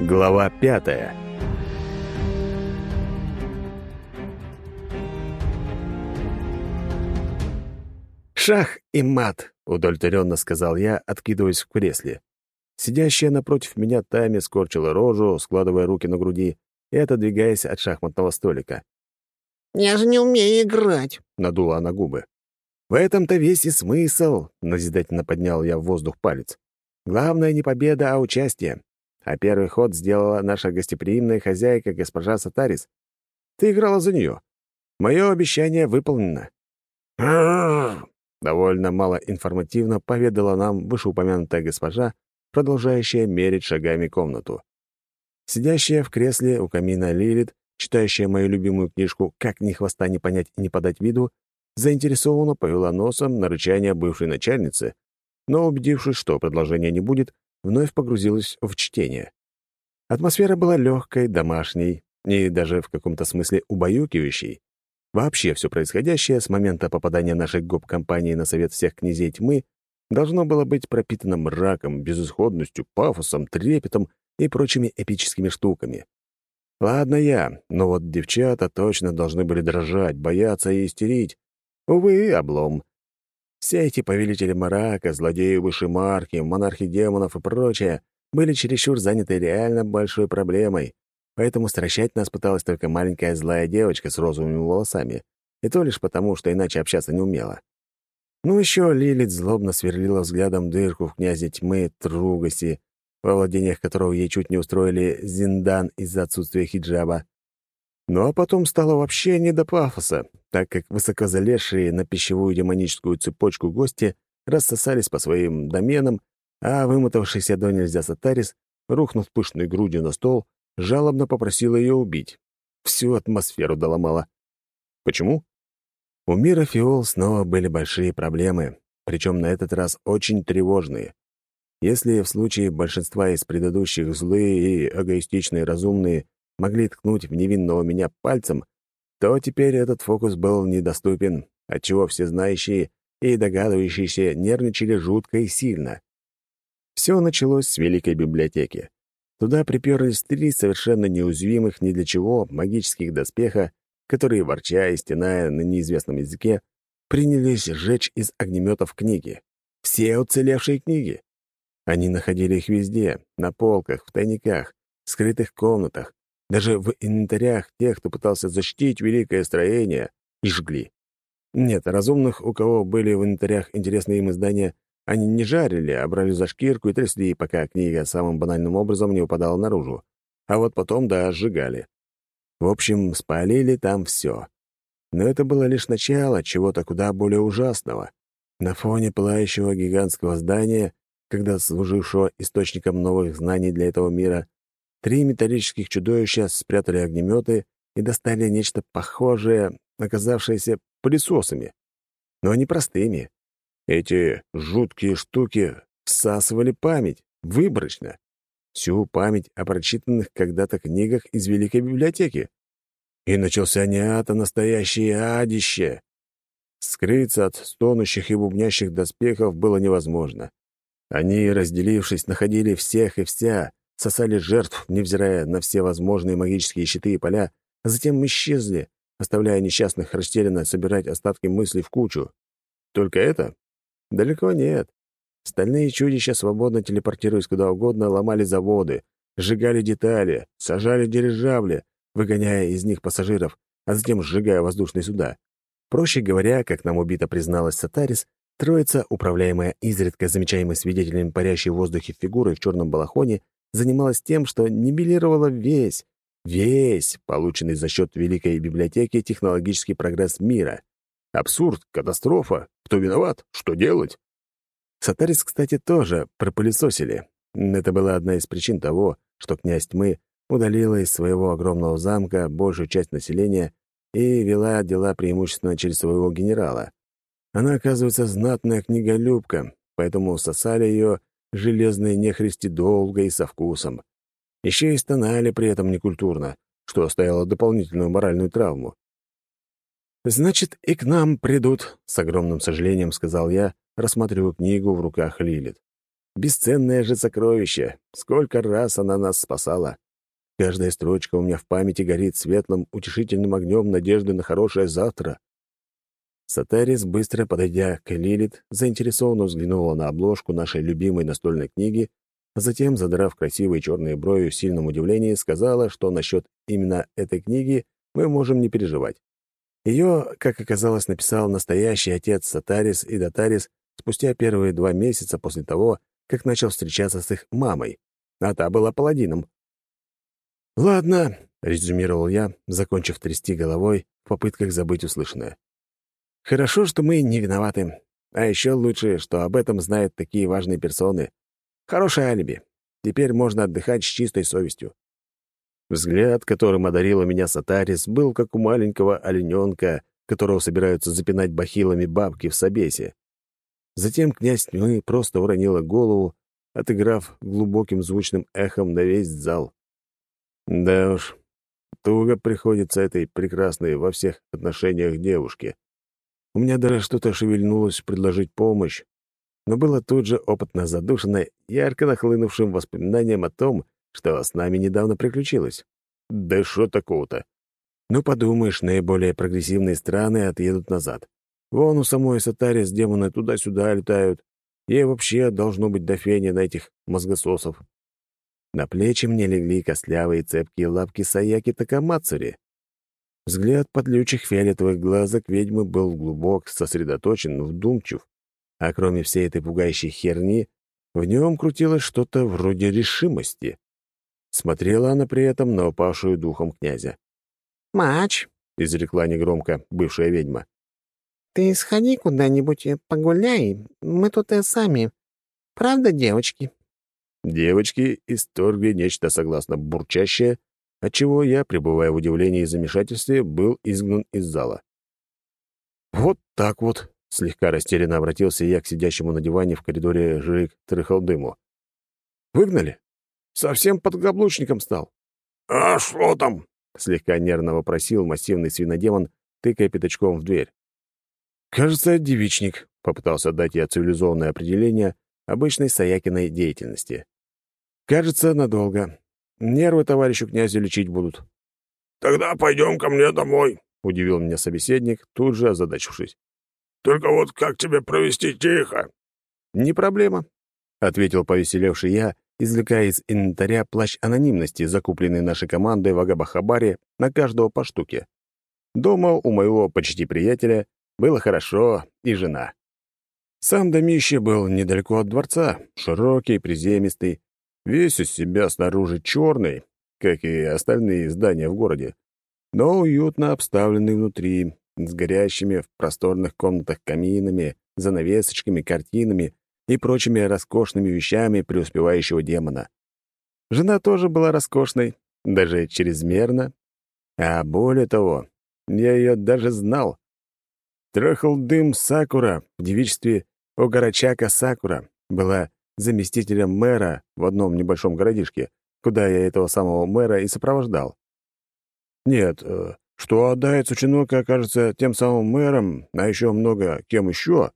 Глава пятая «Шах и мат!» — удовлетворенно сказал я, откидываясь в кресле. Сидящая напротив меня Тами скорчила рожу, складывая руки на груди и отодвигаясь от шахматного столика. «Я же не умею играть», — надула она губы. «В этом-то весь и смысл», — назидательно поднял я в воздух палец. «Главное не победа, а участие. А первый ход сделала наша гостеприимная хозяйка, госпожа Сатарис. Ты играла за нее. Мое обещание выполнено». Довольно мало информативно поведала нам вышеупомянутая госпожа, продолжающая мерить шагами комнату. Сидящая в кресле у камина Лилит, читающая мою любимую книжку «Как ни хвоста не понять и не подать виду», заинтересованно повела носом на рычание бывшей начальницы, но, убедившись, что продолжения не будет, вновь погрузилась в чтение. Атмосфера была легкой, домашней и даже в каком-то смысле убаюкивающей. Вообще все происходящее с момента попадания нашей гоп-компании на совет всех князей тьмы должно было быть пропитано мраком, безысходностью, пафосом, трепетом и прочими эпическими штуками. Ладно я, но вот девчата точно должны были дрожать, бояться и истерить. Увы, облом. Все эти повелители мрака, злодеи высшей марки, монархи демонов и прочее были чересчур заняты реально большой проблемой, поэтому стращать нас пыталась только маленькая злая девочка с розовыми волосами, и то лишь потому, что иначе общаться не умела. Ну еще Лилит злобно сверлила взглядом дырку в князе тьмы Тругаси, во владениях которого ей чуть не устроили зиндан из-за отсутствия хиджаба. Ну а потом стало вообще не до пафоса, так как высокозалезшие на пищевую демоническую цепочку гости рассосались по своим доменам, а вымотавшийся до нельзя Сатарис, рухнув пышной грудью на стол, жалобно попросил ее убить. Всю атмосферу доломала. Почему? У мира Фиол снова были большие проблемы, причем на этот раз очень тревожные. Если в случае большинства из предыдущих злые и эгоистичные разумные могли ткнуть в невинного меня пальцем, то теперь этот фокус был недоступен, отчего всезнающие и догадывающиеся нервничали жутко и сильно. Все началось с Великой библиотеки. Туда приперлись три совершенно неуязвимых ни для чего магических доспеха которые, ворча и стеная на неизвестном языке, принялись сжечь из огнеметов книги. Все уцелевшие книги. Они находили их везде, на полках, в тайниках, скрытых комнатах, даже в инвентарях тех, кто пытался защитить великое строение, и жгли. Нет, разумных, у кого были в инвентарях интересные им издания, они не жарили, а брали за шкирку и трясли, пока книга самым банальным образом не упадала наружу. А вот потом, да, сжигали. В общем, спалили там все. Но это было лишь начало чего-то куда более ужасного. На фоне пылающего гигантского здания, когда служившего источником новых знаний для этого мира, три металлических чудовища спрятали огнеметы и достали нечто похожее, оказавшееся пылесосами. Но не простыми. Эти жуткие штуки всасывали память, выборочно всю память о прочитанных когда-то книгах из Великой библиотеки. И начался не ад, а настоящее адище. Скрыться от стонущих и бубнящих доспехов было невозможно. Они, разделившись, находили всех и вся, сосали жертв, невзирая на все возможные магические щиты и поля, а затем исчезли, оставляя несчастных растерянно собирать остатки мыслей в кучу. Только это? Далеко нет. Стальные чудища, свободно телепортируясь куда угодно, ломали заводы, сжигали детали, сажали дирижабли, выгоняя из них пассажиров, а затем сжигая воздушные суда. Проще говоря, как нам убито призналась Сатарис, троица, управляемая изредка замечаемой свидетелями парящей в воздухе фигурой в черном балахоне, занималась тем, что нивелировала весь, весь полученный за счет Великой библиотеки технологический прогресс мира. Абсурд, катастрофа. Кто виноват? Что делать? Сатарис, кстати, тоже пропылесосили. Это была одна из причин того, что князь тьмы удалила из своего огромного замка большую часть населения и вела дела преимущественно через своего генерала. Она, оказывается, знатная книголюбка, поэтому сосали ее железные нехристи долго и со вкусом. Еще и стонали при этом некультурно, что оставило дополнительную моральную травму. «Значит, и к нам придут», — с огромным сожалением сказал я, рассматриваю книгу в руках Лилит. Бесценное же сокровище. Сколько раз она нас спасала. Каждая строчка у меня в памяти горит светлым, утешительным огнем надежды на хорошее завтра. Сатарис, быстро подойдя к Лилит, заинтересованно взглянула на обложку нашей любимой настольной книги, а затем, задрав красивые черные брови в сильном удивлении, сказала, что насчет именно этой книги мы можем не переживать. Ее, как оказалось, написал настоящий отец Сатарис и Датарис спустя первые два месяца после того, как начал встречаться с их мамой, а та была паладином. «Ладно», — резюмировал я, закончив трясти головой в попытках забыть услышанное. «Хорошо, что мы не виноваты. А еще лучше, что об этом знают такие важные персоны. Хорошее алиби. Теперь можно отдыхать с чистой совестью». Взгляд, которым одарила меня Сатарис, был как у маленького олененка, которого собираются запинать бахилами бабки в собесе. Затем князь тьмы просто уронила голову, отыграв глубоким звучным эхом на весь зал. Да уж, туго приходится этой прекрасной во всех отношениях девушке. У меня даже что-то шевельнулось предложить помощь, но было тут же опытно задушено ярко нахлынувшим воспоминанием о том, что с нами недавно приключилось. Да что такого-то? Ну, подумаешь, наиболее прогрессивные страны отъедут назад. Вон у самой Сатарис демоны туда-сюда летают. Ей вообще должно быть дофение на этих мозгососов. На плечи мне легли костлявые цепкие лапки Саяки Такамацури. Взгляд подлючих фиолетовых глазок ведьмы был глубок, сосредоточен, вдумчив, а кроме всей этой пугающей херни, в нем крутилось что-то вроде решимости. Смотрела она при этом на упавшую духом князя. «Мач», — изрекла негромко бывшая ведьма, — «ты сходи куда-нибудь погуляй, мы тут и сами. Правда, девочки?» Девочки исторгли нечто согласно бурчащее, отчего я, пребывая в удивлении и замешательстве, был изгнан из зала. «Вот так вот», — слегка растерянно обратился я к сидящему на диване в коридоре Жик Трыхалдыму. «Выгнали? Совсем подгаблучником стал». «А что там?» — слегка нервно вопросил массивный свинодемон, тыкая пятачком в дверь. «Кажется, девичник», — попытался дать я цивилизованное определение обычной Саякиной деятельности. Кажется, надолго. Нервы товарищу князю лечить будут. «Тогда пойдем ко мне домой», — удивил меня собеседник, тут же озадачившись. «Только вот как тебе провести тихо?» «Не проблема», — ответил повеселевший я, извлекая из инвентаря плащ анонимности, закупленный нашей командой в Агабахабаре на каждого по штуке. Дома у моего почти приятеля было хорошо и жена. Сам домище был недалеко от дворца, широкий, приземистый, Весь из себя снаружи черный, как и остальные здания в городе, но уютно обставленный внутри, с горящими в просторных комнатах каминами, занавесочками, картинами и прочими роскошными вещами преуспевающего демона. Жена тоже была роскошной, даже чрезмерно. А более того, я ее даже знал. Трахал дым Сакура в девичестве Огарачака Сакура была заместителем мэра в одном небольшом городишке, куда я этого самого мэра и сопровождал. Нет, э, что Адая Цучинока окажется тем самым мэром, а еще много кем еще,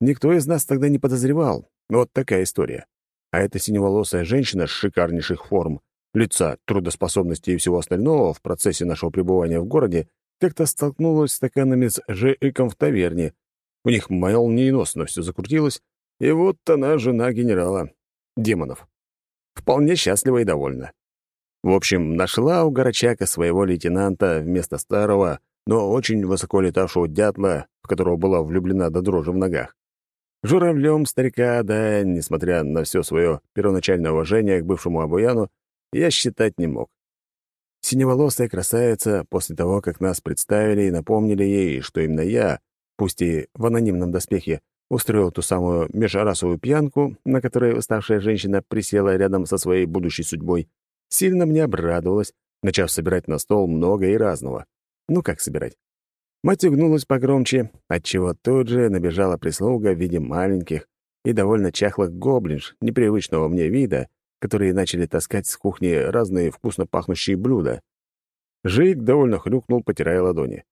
никто из нас тогда не подозревал. Вот такая история. А эта синеволосая женщина с шикарнейших форм, лица, трудоспособности и всего остального в процессе нашего пребывания в городе как-то столкнулась с стаканами с Жеком в таверне. У них молниеносно все закрутилось, и вот она жена генерала. Демонов. Вполне счастлива и довольна. В общем, нашла у Горочака своего лейтенанта вместо старого, но очень высоко летавшего дятла, в которого была влюблена до дрожи в ногах. Журавлем старика, да, несмотря на все свое первоначальное уважение к бывшему Абуяну, я считать не мог. Синеволосая красавица, после того, как нас представили и напомнили ей, что именно я, пусть и в анонимном доспехе, устроил ту самую межрасовую пьянку, на которой уставшая женщина присела рядом со своей будущей судьбой, сильно мне обрадовалась, начав собирать на стол много и разного. Ну как собирать? Мать угнулась погромче, отчего тут же набежала прислуга в виде маленьких и довольно чахлых гоблинж непривычного мне вида, которые начали таскать с кухни разные вкусно пахнущие блюда. Жик довольно хрюкнул, потирая ладони.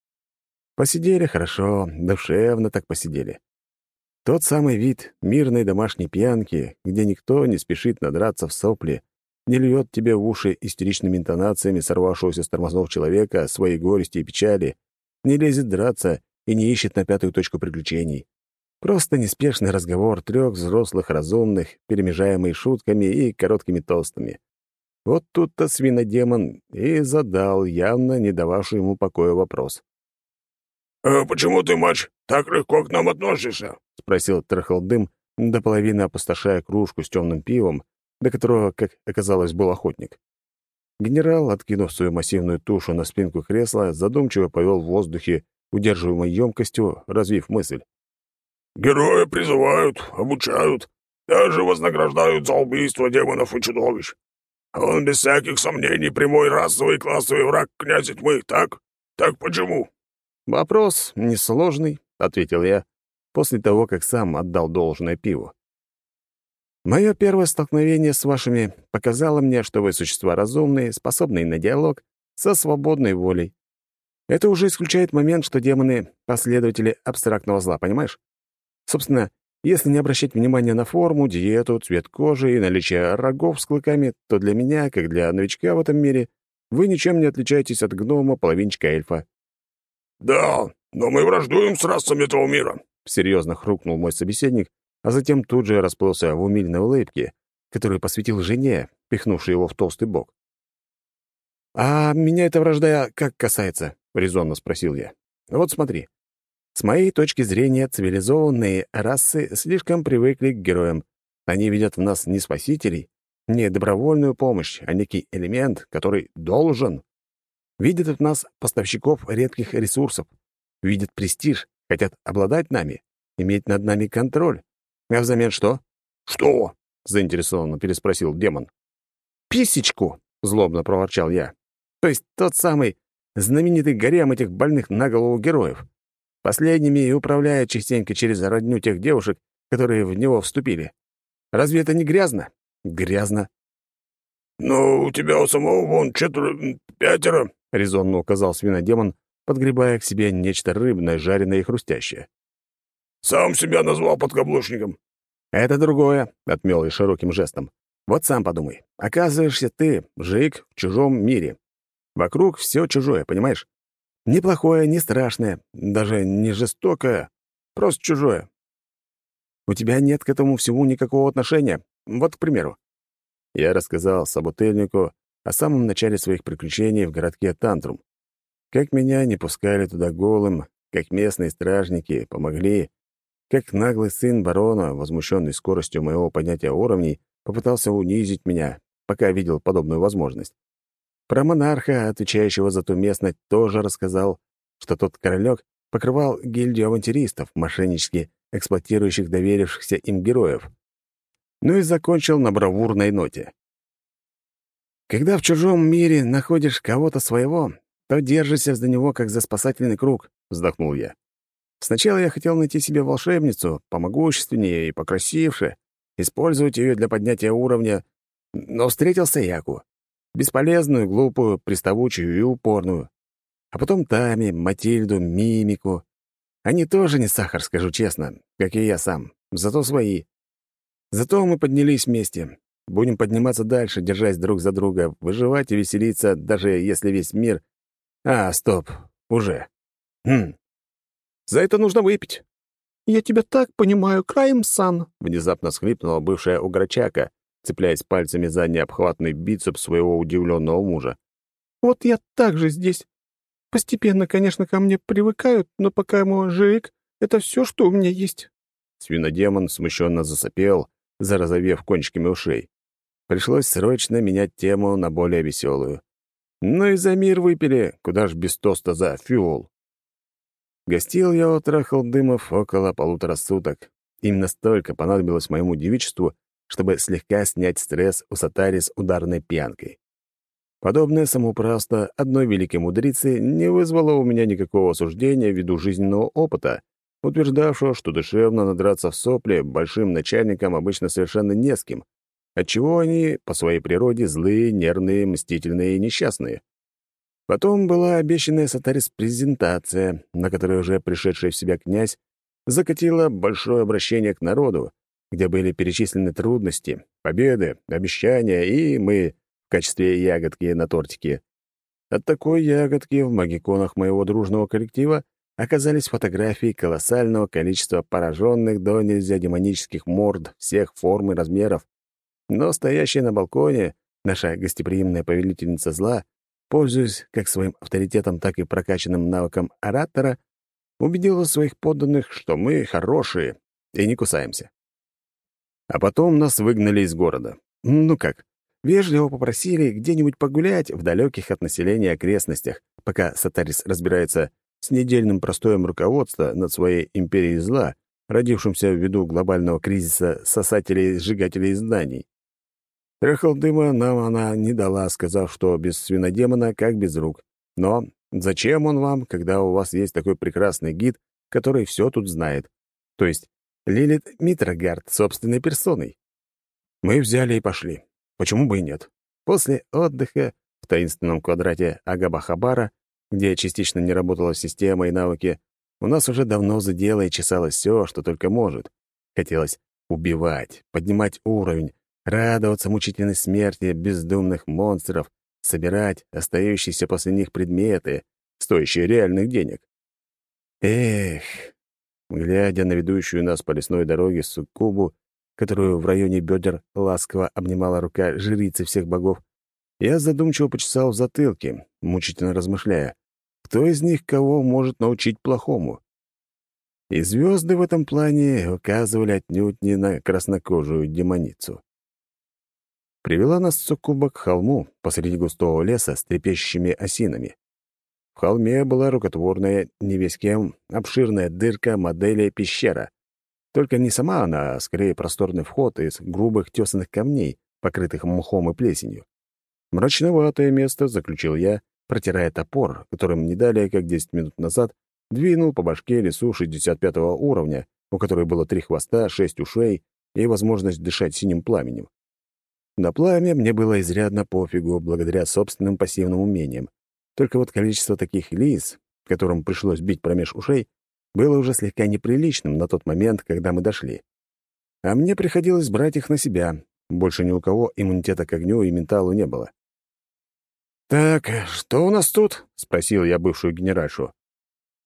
Посидели хорошо, душевно так посидели. Тот самый вид мирной домашней пьянки, где никто не спешит надраться в сопли, не льет тебе в уши истеричными интонациями сорвавшегося с тормознов человека своей горести и печали, не лезет драться и не ищет на пятую точку приключений. Просто неспешный разговор трех взрослых разумных, перемежаемый шутками и короткими тостами. Вот тут-то свинодемон и задал явно не дававший ему покоя вопрос. «А почему ты, матч, так легко к нам относишься?» — спросил Трахалдым, до половины опустошая кружку с темным пивом, до которого, как оказалось, был охотник. Генерал, откинув свою массивную тушу на спинку кресла, задумчиво повел в воздухе, удерживаемой емкостью, развив мысль. «Герои призывают, обучают, даже вознаграждают за убийство демонов и чудовищ. Он, без всяких сомнений, прямой расовый и классовый враг князя тьмы, так? Так почему?» «Вопрос несложный», — ответил я, после того, как сам отдал должное пиву. Мое первое столкновение с вашими показало мне, что вы существа разумные, способные на диалог, со свободной волей. Это уже исключает момент, что демоны — последователи абстрактного зла, понимаешь? Собственно, если не обращать внимания на форму, диету, цвет кожи и наличие рогов с клыками, то для меня, как для новичка в этом мире, вы ничем не отличаетесь от гнома, половинчика эльфа. «Да, но мы враждуем с расами этого мира», — серьезно хрукнул мой собеседник, а затем тут же расплылся в умильной улыбке, которую посвятил жене, пихнувшей его в толстый бок. «А меня эта вражда как касается?» — резонно спросил я. «Вот смотри. С моей точки зрения, цивилизованные расы слишком привыкли к героям. Они видят в нас не спасителей, не добровольную помощь, а некий элемент, который должен. Видят в нас поставщиков редких ресурсов, видят престиж, хотят обладать нами, иметь над нами контроль. А взамен что? «Что?» — заинтересованно переспросил демон. «Писечку!» — злобно проворчал я. «То есть тот самый знаменитый гарем этих больных на голову героев. Последними и управляет частенько через родню тех девушек, которые в него вступили. Разве это не грязно? Грязно. «Ну, у тебя у самого вон четверо... пятеро», — резонно указал свинодемон, подгребая к себе нечто рыбное, жареное и хрустящее. Сам себя назвал подкаблучником». «Это другое», — отмел я широким жестом. «Вот сам подумай. Оказываешься ты, жик, в чужом мире. Вокруг все чужое, понимаешь? Не плохое, не страшное, даже не жестокое, просто чужое. У тебя нет к этому всему никакого отношения. Вот, к примеру». Я рассказал собутыльнику о самом начале своих приключений в городке Тантрум. Как меня не пускали туда голым, как местные стражники помогли, как наглый сын барона, возмущенный скоростью моего поднятия уровней, попытался унизить меня, пока видел подобную возможность. Про монарха, отвечающего за ту местность, тоже рассказал, что тот королек покрывал гильдию авантюристов, мошеннически эксплуатирующих доверившихся им героев. Ну и закончил на бравурной ноте. Когда в чужом мире находишь кого-то своего, то держишься за него, как за спасательный круг, — вздохнул я. Сначала я хотел найти себе волшебницу, помогущественнее и покрасивше, использовать ее для поднятия уровня, но встретился Яку. Бесполезную, глупую, приставучую и упорную. А потом Тами, Матильду, Мимику. Они тоже не сахар, скажу честно, как и я сам, зато свои. Зато мы поднялись вместе. Будем подниматься дальше, держась друг за друга, выживать и веселиться, даже если весь мир... А, стоп, уже. Хм, за это нужно выпить». «Я тебя так понимаю, Крайм-сан», — внезапно схлипнула бывшая уграчака, цепляясь пальцами за необхватный бицепс своего удивленного мужа. «Вот я так же здесь. Постепенно, конечно, ко мне привыкают, но пока мой жик — это все, что у меня есть». Свинодемон смущенно засопел, зарозовев кончиками ушей. Пришлось срочно менять тему на более веселую. Ну и за мир выпили, куда ж без тоста за фюл. Гостил я у Трахалдымов около полутора суток. Именно столько понадобилось моему девичеству, чтобы слегка снять стресс у Сатари с ударной пьянкой. Подобное самоуправство одной великой мудрицы не вызвало у меня никакого осуждения ввиду жизненного опыта, утверждавшего, что душевно надраться в сопле большим начальникам обычно совершенно не с кем, отчего они по своей природе злые, нервные, мстительные и несчастные. Потом была обещанная Сатарис презентация, на которой уже пришедший в себя князь закатила большое обращение к народу, где были перечислены трудности, победы, обещания и мы в качестве ягодки на тортике. От такой ягодки в магиконах моего дружного коллектива оказались фотографии колоссального количества пораженных до нельзя демонических морд всех форм и размеров. Но стоящая на балконе наша гостеприимная повелительница зла, пользуясь как своим авторитетом, так и прокачанным навыком оратора, убедила своих подданных, что мы хорошие и не кусаемся. А потом нас выгнали из города. Ну как, вежливо попросили где-нибудь погулять в далеких от населения окрестностях, пока Сатарис разбирается с недельным простоем руководства над своей империей зла, родившимся ввиду глобального кризиса сосателей-сжигателей зданий. Трехал дыма нам она не дала, сказав, что без свинодемона как без рук. Но зачем он вам, когда у вас есть такой прекрасный гид, который все тут знает? То есть Лилит Митрогард собственной персоной. Мы взяли и пошли. Почему бы и нет? После отдыха в таинственном квадрате Агабахабара, где частично не работала система и навыки, у нас уже давно задело и чесалось все, что только может. Хотелось убивать, поднимать уровень, радоваться мучительной смерти бездумных монстров, собирать остающиеся после них предметы, стоящие реальных денег. Эх, глядя на ведущую нас по лесной дороге суккубу, которую в районе бедер ласково обнимала рука жрицы всех богов, я задумчиво почесал в затылке, мучительно размышляя, кто из них кого может научить плохому. И звезды в этом плане указывали отнюдь не на краснокожую демоницу привела нас Цукуба к холму посреди густого леса с трепещущими осинами. В холме была рукотворная, не весь кем, обширная дырка модели пещера. Только не сама она, а скорее просторный вход из грубых тесаных камней, покрытых мхом и плесенью. Мрачноватое место, заключил я, протирая топор, которым не далее, как 10 минут назад, двинул по башке лесу 65 уровня, у которой было три хвоста, шесть ушей и возможность дышать синим пламенем. На пламя мне было изрядно пофигу, благодаря собственным пассивным умениям. Только вот количество таких лис, которым пришлось бить промеж ушей, было уже слегка неприличным на тот момент, когда мы дошли. А мне приходилось брать их на себя. Больше ни у кого иммунитета к огню и менталу не было. «Так, что у нас тут?» — спросил я бывшую генеральшу.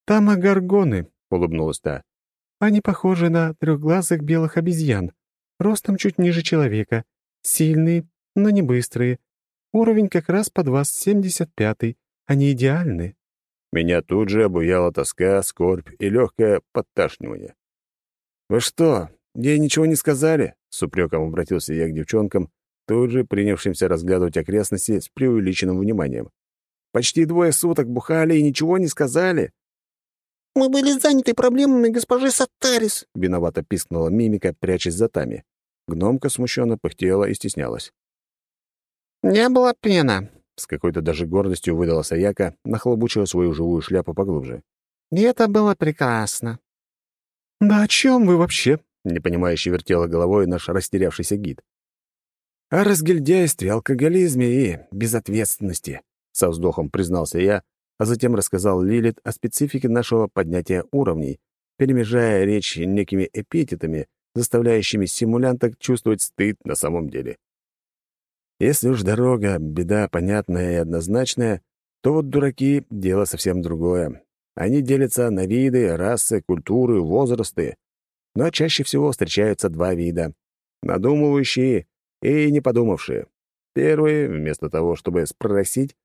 «Там агаргоны», — улыбнулась та. «Они похожи на трехглазых белых обезьян, ростом чуть ниже человека, Сильные, но не быстрые. Уровень как раз под вас 75-й. Они идеальны». Меня тут же обуяла тоска, скорбь и легкое подташнивание. «Вы что, ей ничего не сказали?» — с упреком обратился я к девчонкам, тут же принявшимся разглядывать окрестности с преувеличенным вниманием. «Почти двое суток бухали и ничего не сказали?» «Мы были заняты проблемами госпожи Саттарис», — виновато пискнула мимика, прячась за Тами. Гномка смущенно пыхтела и стеснялась. «Не было пена», — с какой-то даже гордостью выдала Саяка, нахлобучила свою живую шляпу поглубже. «И это было прекрасно». «Да о чем вы вообще?» — непонимающе вертела головой наш растерявшийся гид. «О разгильдяйстве, алкоголизме и безответственности», — со вздохом признался я, а затем рассказал Лилит о специфике нашего поднятия уровней, перемежая речь некими эпитетами, заставляющими симулянток чувствовать стыд на самом деле. Если уж дорога — беда понятная и однозначная, то вот дураки — дело совсем другое. Они делятся на виды, расы, культуры, возрасты. Но чаще всего встречаются два вида — надумывающие и не подумавшие. Первые, вместо того, чтобы спросить,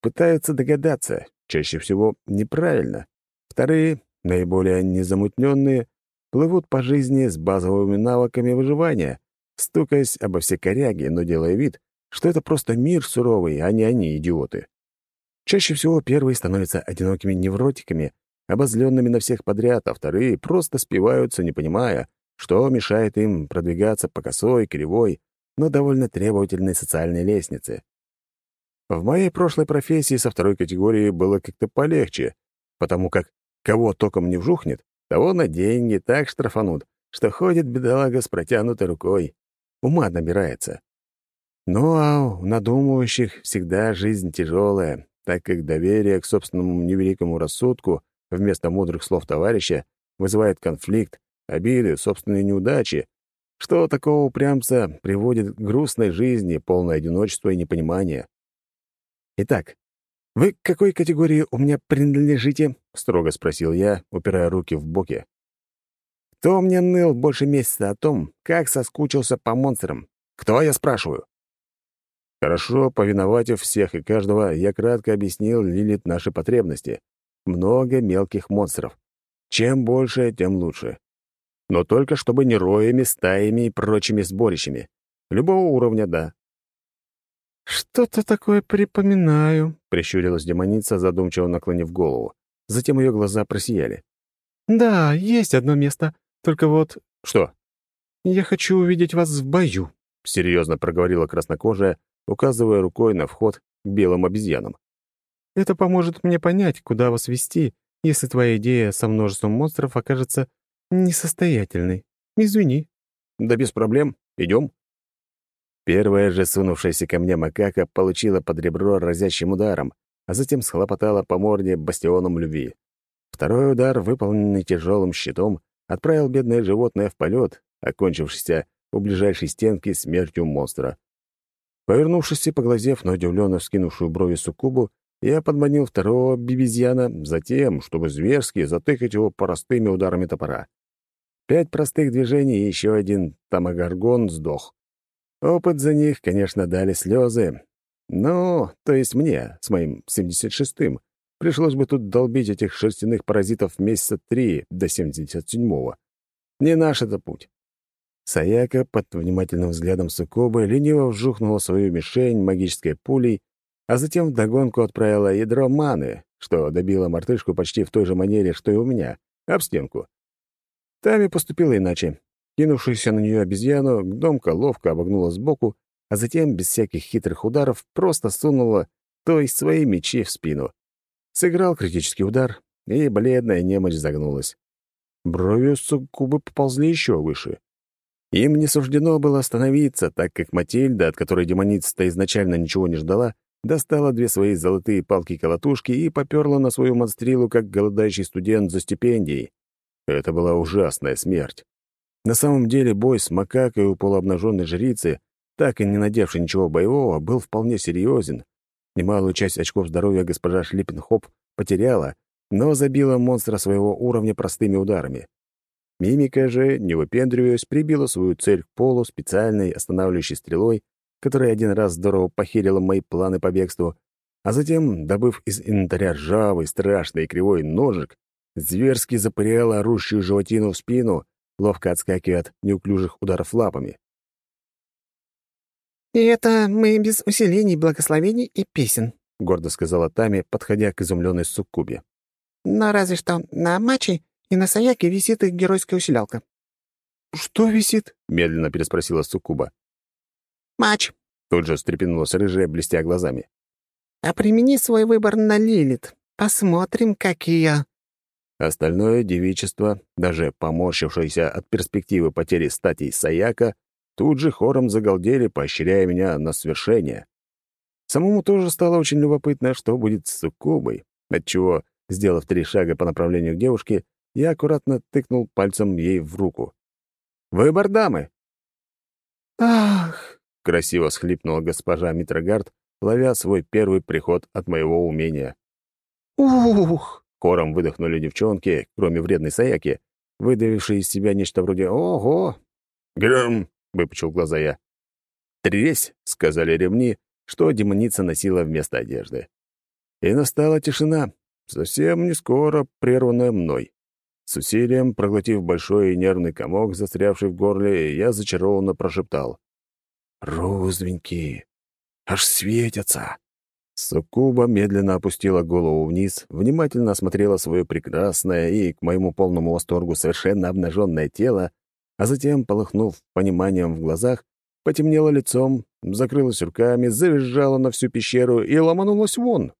пытаются догадаться, чаще всего неправильно. Вторые, наиболее незамутненные, плывут по жизни с базовыми навыками выживания, стукаясь обо все коряги, но делая вид, что это просто мир суровый, а не они идиоты. Чаще всего первые становятся одинокими невротиками, обозленными на всех подряд, а вторые просто спиваются, не понимая, что мешает им продвигаться по косой, кривой, но довольно требовательной социальной лестнице. В моей прошлой профессии со второй категорией было как-то полегче, потому как кого током не вжухнет, того на деньги так штрафанут, что ходит бедолага с протянутой рукой. Ума набирается. Ну а у надумывающих всегда жизнь тяжелая, так как доверие к собственному невеликому рассудку вместо мудрых слов товарища вызывает конфликт, обиды, собственные неудачи, что такого упрямца приводит к грустной жизни, полной одиночества и непонимания. Итак, вы к какой категории у меня принадлежите? строго спросил я, упирая руки в боки. Кто мне ныл больше месяца о том, как соскучился по монстрам? Кто, я спрашиваю? Хорошо, повиноватив всех и каждого, я кратко объяснил Лилит наши потребности. Много мелких монстров. Чем больше, тем лучше. Но только чтобы не роями, стаями и прочими сборищами. Любого уровня, да. «Что-то такое припоминаю», — прищурилась демоница, задумчиво наклонив голову. Затем ее глаза просияли. «Да, есть одно место. Только вот...» «Что?» «Я хочу увидеть вас в бою», — серьезно проговорила краснокожая, указывая рукой на вход к белым обезьянам. «Это поможет мне понять, куда вас вести, если твоя идея со множеством монстров окажется несостоятельной. Извини». «Да без проблем. Идем». Первая же сунувшаяся ко мне макака получила под ребро разящим ударом, а затем схлопотала по морде бастионом любви. Второй удар, выполненный тяжелым щитом, отправил бедное животное в полет, окончившийся у ближайшей стенки смертью монстра. Повернувшись и поглазев на удивленно вскинувшую брови суккубу, я подманил второго бибизьяна, затем, чтобы зверски затыкать его простыми ударами топора. Пять простых движений, и еще один тамагаргон сдох. Опыт за них, конечно, дали слезы. Ну, то есть мне, с моим 76-м, пришлось бы тут долбить этих шерстяных паразитов месяца три до 77-го. Не наш это путь. Саяка под внимательным взглядом Сукобы лениво вжухнула свою мишень магической пулей, а затем вдогонку отправила ядро маны, что добило мартышку почти в той же манере, что и у меня, об стенку. Тами поступила иначе. Кинувшуюся на нее обезьяну, гномка ловко обогнула сбоку, а затем, без всяких хитрых ударов, просто сунула, то есть свои мечи в спину. Сыграл критический удар, и бледная немощь загнулась. Брови суккубы поползли еще выше. Им не суждено было остановиться, так как Матильда, от которой демоница-то изначально ничего не ждала, достала две свои золотые палки-колотушки и поперла на свою монстрилу, как голодающий студент за стипендией. Это была ужасная смерть. На самом деле бой с макакой у полуобнаженной жрицы, так и не надевшей ничего боевого, был вполне серьезен. Немалую часть очков здоровья госпожа Шлиппенхоп потеряла, но забила монстра своего уровня простыми ударами. Мимика же, не выпендриваясь, прибила свою цель к полу специальной останавливающей стрелой, которая один раз здорово похерила мои планы по бегству, а затем, добыв из инвентаря ржавый, страшный и кривой ножик, зверски запыряла орущую животину в спину, ловко отскакивая от неуклюжих ударов лапами. «И это мы без усилений, благословений и песен», — гордо сказала Тами, подходя к изумленной суккубе. «Но разве что на матче и на Саяке висит их геройская усилялка». «Что висит?» — медленно переспросила суккуба. «Матч», — тут же встрепенулась рыжая, блестя глазами. «А примени свой выбор на Лилит. Посмотрим, как ее...» Остальное девичество, даже поморщившееся от перспективы потери статей Саяка, тут же хором загалдели, поощряя меня на свершение. Самому тоже стало очень любопытно, что будет с суккубой, отчего, сделав три шага по направлению к девушке, я аккуратно тыкнул пальцем ей в руку. «Выбор дамы!» «Ах!» — красиво схлипнула госпожа Митрогард, ловя свой первый приход от моего умения. «Ух!» Хором выдохнули девчонки, кроме вредной Саяки, выдавившей из себя нечто вроде «Ого!» «Грм!» — выпучил глаза я. «Тресь!» — сказали ремни, что демоница носила вместо одежды. И настала тишина, совсем не скоро прерванная мной. С усилием, проглотив большой нервный комок, застрявший в горле, я зачарованно прошептал. «Розовенькие! Аж светятся!» Суккуба медленно опустила голову вниз, внимательно осмотрела свое прекрасное и, к моему полному восторгу, совершенно обнаженное тело, а затем, полыхнув пониманием в глазах, потемнела лицом, закрылась руками, завизжала на всю пещеру и ломанулась вон,